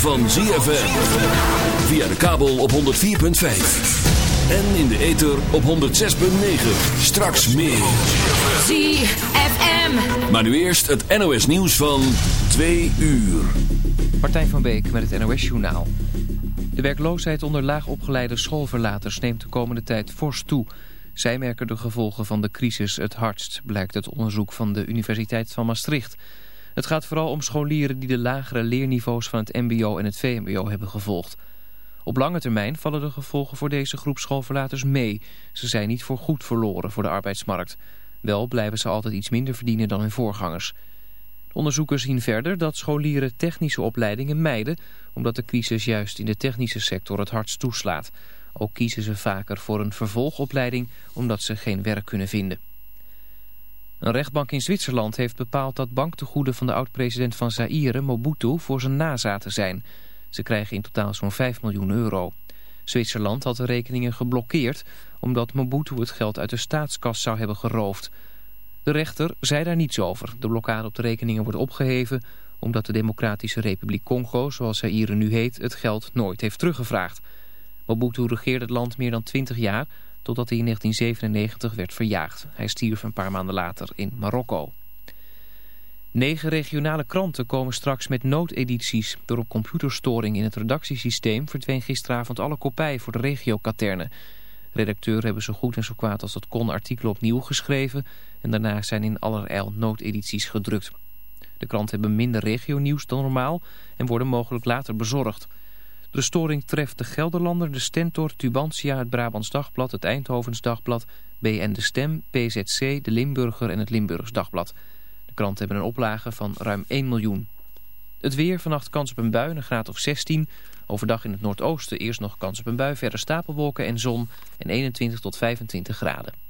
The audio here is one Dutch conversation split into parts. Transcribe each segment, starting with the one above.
van ZFM. Via de kabel op 104.5. En in de ether op 106.9. Straks meer. ZFM. Maar nu eerst het NOS nieuws van 2 uur. Martijn van Beek met het NOS Journaal. De werkloosheid onder laag opgeleide schoolverlaters neemt de komende tijd fors toe. Zij merken de gevolgen van de crisis het hardst, blijkt uit onderzoek van de Universiteit van Maastricht. Het gaat vooral om scholieren die de lagere leerniveaus van het mbo en het vmbo hebben gevolgd. Op lange termijn vallen de gevolgen voor deze groep schoolverlaters mee. Ze zijn niet voor goed verloren voor de arbeidsmarkt. Wel blijven ze altijd iets minder verdienen dan hun voorgangers. De onderzoekers zien verder dat scholieren technische opleidingen mijden... omdat de crisis juist in de technische sector het hardst toeslaat. Ook kiezen ze vaker voor een vervolgopleiding omdat ze geen werk kunnen vinden. Een rechtbank in Zwitserland heeft bepaald dat banktegoeden van de oud-president van Zaire, Mobutu, voor zijn nazaten zijn. Ze krijgen in totaal zo'n 5 miljoen euro. Zwitserland had de rekeningen geblokkeerd omdat Mobutu het geld uit de staatskas zou hebben geroofd. De rechter zei daar niets over. De blokkade op de rekeningen wordt opgeheven omdat de Democratische Republiek Congo, zoals Zaire nu heet, het geld nooit heeft teruggevraagd. Mobutu regeerde het land meer dan 20 jaar totdat hij in 1997 werd verjaagd. Hij stierf een paar maanden later in Marokko. Negen regionale kranten komen straks met noodedities. Door een computerstoring in het redactiesysteem verdween gisteravond alle kopij voor de regiokaterne. Redacteuren hebben zo goed en zo kwaad als dat kon artikelen opnieuw geschreven... en daarna zijn in allerijl noodedities gedrukt. De kranten hebben minder regionieuws dan normaal en worden mogelijk later bezorgd. De storing treft de Gelderlander, de Stentor, Tubantia, het Brabants Dagblad, het Eindhovens Dagblad, BN De Stem, PZC, de Limburger en het Limburgs Dagblad. De kranten hebben een oplage van ruim 1 miljoen. Het weer, vannacht kans op een bui, een graad of 16. Overdag in het noordoosten eerst nog kans op een bui, verder stapelwolken en zon en 21 tot 25 graden.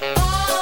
Oh.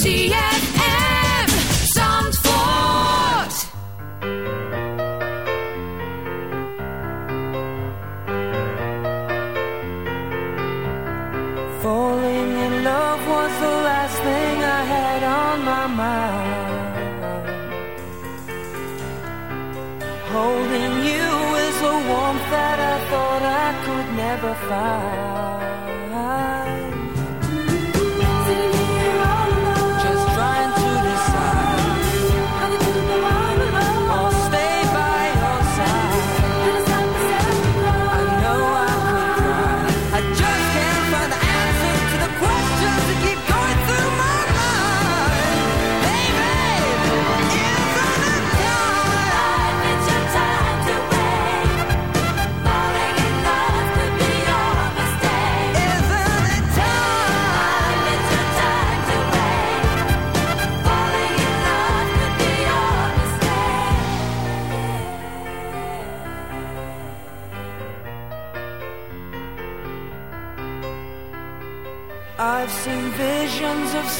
ZFM Zandvoort. Falling in love was the last thing I had on my mind. Holding you is a warmth that I thought I could never find.